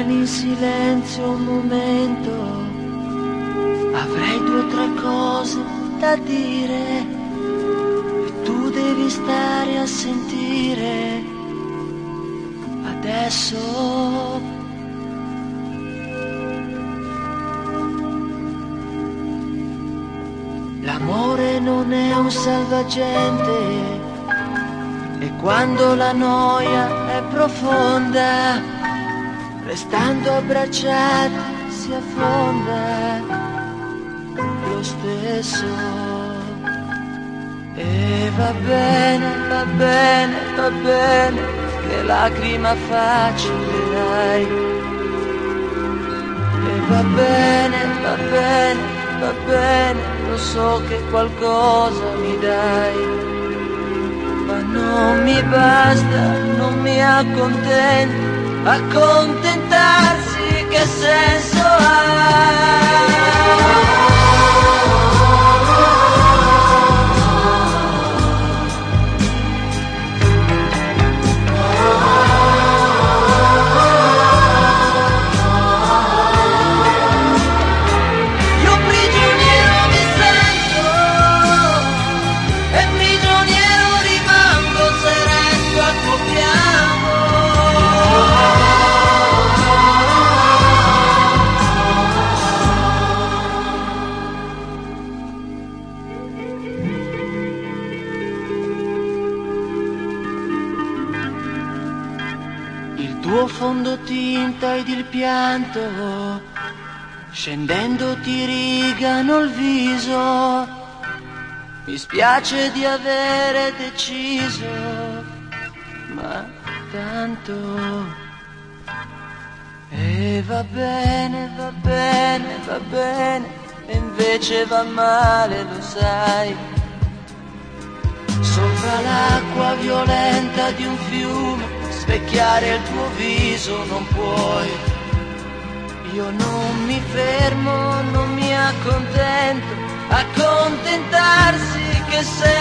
rimani in silenzio un momento, avrei due o tre cose da dire. E tu devi stare a sentire. Adesso. L'amore non è un salvagente. E quando la noia è profonda, restando abbracciati si affonda lo stesso. E va bene, va bene, va bene, che lacrima facile dai. E va bene, va bene, va bene, lo so che qualcosa mi dai ma non mi basta, non mi accontento, accontentarsi tuo fondotinta ed il pianto scendendo ti rigano il viso. Mi spiace di avere deciso, ma tanto. E va bene, va bene, va bene, e invece va male, lo sai. Sopra l'acqua violenta di un fiume, specchiare il tuo viso non puoi. Io non mi fermo, non mi accontento, accontentarsi che ha?